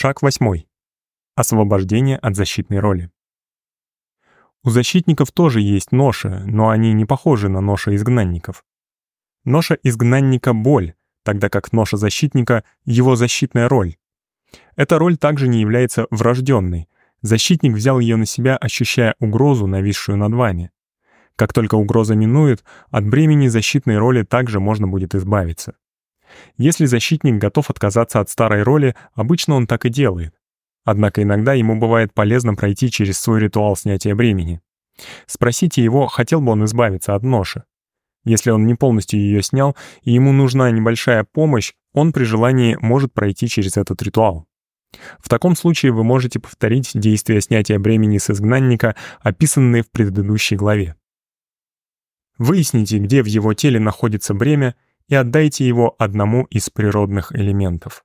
Шаг восьмой. Освобождение от защитной роли. У защитников тоже есть ноша, но они не похожи на ноша изгнанников. Ноша изгнанника — боль, тогда как ноша защитника — его защитная роль. Эта роль также не является врожденной. Защитник взял ее на себя, ощущая угрозу, нависшую над вами. Как только угроза минует, от бремени защитной роли также можно будет избавиться. Если защитник готов отказаться от старой роли, обычно он так и делает. Однако иногда ему бывает полезно пройти через свой ритуал снятия бремени. Спросите его, хотел бы он избавиться от ноши. Если он не полностью ее снял, и ему нужна небольшая помощь, он при желании может пройти через этот ритуал. В таком случае вы можете повторить действия снятия бремени с изгнанника, описанные в предыдущей главе. Выясните, где в его теле находится бремя, и отдайте его одному из природных элементов.